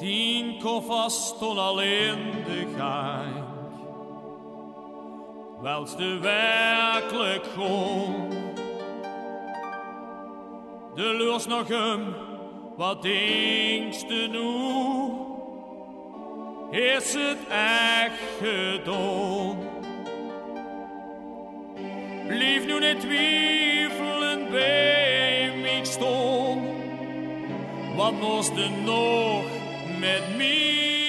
Tien koffers stond al in de gang. Welst de werkelijk gewoon. De lust nog hem, wat denkst nu? Is het echt gedaan? Blijf nu niet twijfelen bij mij staan. Wat moest er nog met me.